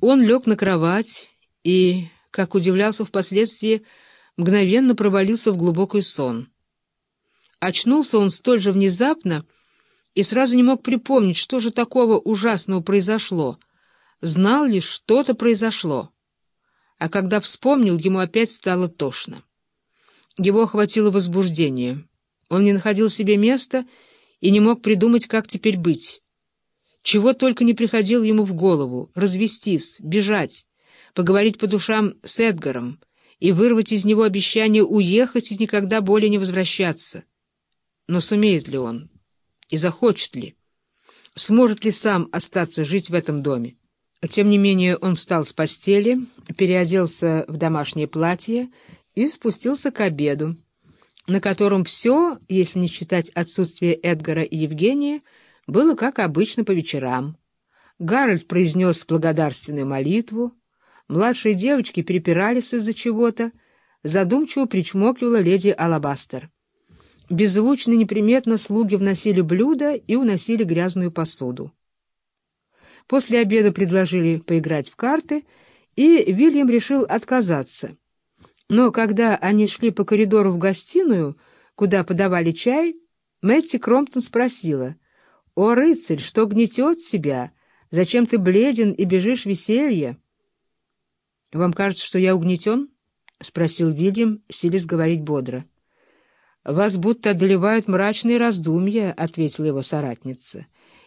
Он лег на кровать и, как удивлялся впоследствии, мгновенно провалился в глубокий сон. Очнулся он столь же внезапно и сразу не мог припомнить, что же такого ужасного произошло. Знал лишь, что-то произошло. А когда вспомнил, ему опять стало тошно. Его охватило возбуждение. Он не находил себе места и не мог придумать, как теперь быть. Чего только не приходило ему в голову — развестись, бежать, поговорить по душам с Эдгаром и вырвать из него обещание уехать и никогда более не возвращаться. Но сумеет ли он? И захочет ли? Сможет ли сам остаться жить в этом доме? Тем не менее он встал с постели, переоделся в домашнее платье и спустился к обеду, на котором все, если не считать отсутствие Эдгара и Евгения, было как обычно по вечерам. Гарольд произнес благодарственную молитву, младшие девочки перепирались из-за чего-то, задумчиво причмокивала леди Алабастер. Беззвучно неприметно слуги вносили блюда и уносили грязную посуду. После обеда предложили поиграть в карты, и Вильям решил отказаться. Но когда они шли по коридору в гостиную, куда подавали чай, Мэтти Кромптон спросила — «О, рыцарь, что гнетет тебя? Зачем ты бледен и бежишь веселье?» «Вам кажется, что я угнетен?» — спросил Вильям, силясь говорить бодро. «Вас будто одолевают мрачные раздумья», — ответила его соратница.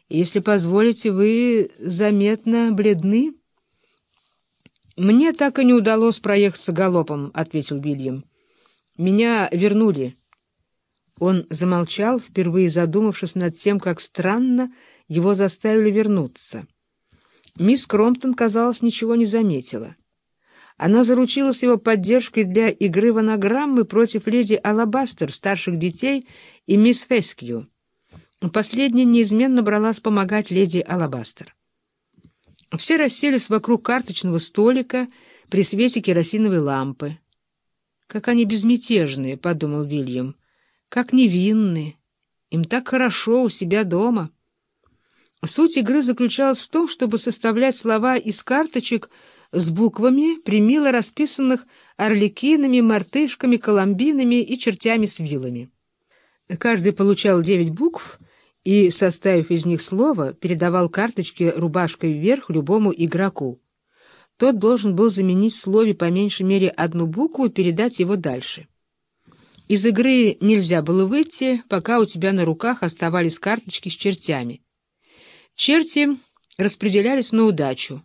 «Если позволите, вы заметно бледны». «Мне так и не удалось проехаться галопом», — ответил Вильям. «Меня вернули». Он замолчал, впервые задумавшись над тем, как странно его заставили вернуться. Мисс Кромптон, казалось, ничего не заметила. Она заручилась его поддержкой для игры в анаграммы против леди Алабастер, старших детей, и мисс Фескью. Последняя неизменно бралась помогать леди Алабастер. Все расселись вокруг карточного столика при свете керосиновой лампы. «Как они безмятежные», — подумал Вильям, — как невинны. Им так хорошо у себя дома. Суть игры заключалась в том, чтобы составлять слова из карточек с буквами, примило расписанных орликинами, мартышками, коломбинами и чертями с вилами. Каждый получал девять букв и, составив из них слово, передавал карточки рубашкой вверх любому игроку. Тот должен был заменить в слове по меньшей мере одну букву и передать его дальше. Из игры нельзя было выйти, пока у тебя на руках оставались карточки с чертями. Черти распределялись на удачу.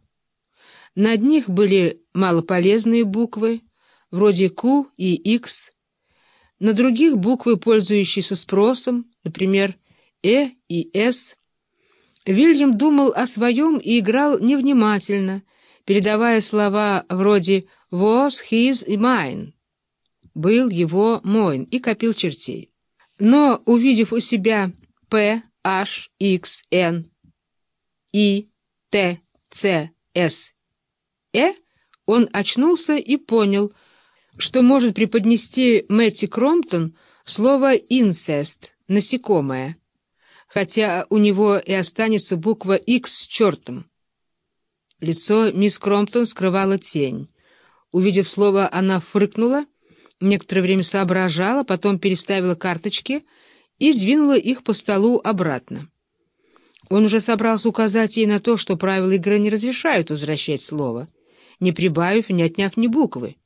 На одних были малополезные буквы, вроде Q и X, на других буквы, пользующиеся спросом, например, «э» и «с». Вильям думал о своем и играл невнимательно, передавая слова вроде «was», «his» и «mine» был его Мойн и копил чертей. Но, увидев у себя П, H, X, N, И, Т, Ц, С, Э, он очнулся и понял, что может преподнести Мэтти Кромптон слово «инцест» — насекомое, хотя у него и останется буква «X» с чертом. Лицо мисс Кромптон скрывала тень. Увидев слово, она фыркнула — некоторое время соображала, потом переставила карточки и двинула их по столу обратно. Он уже собрался указать ей на то, что правила игры не разрешают возвращать слово, не прибавив и не отняв ни буквы.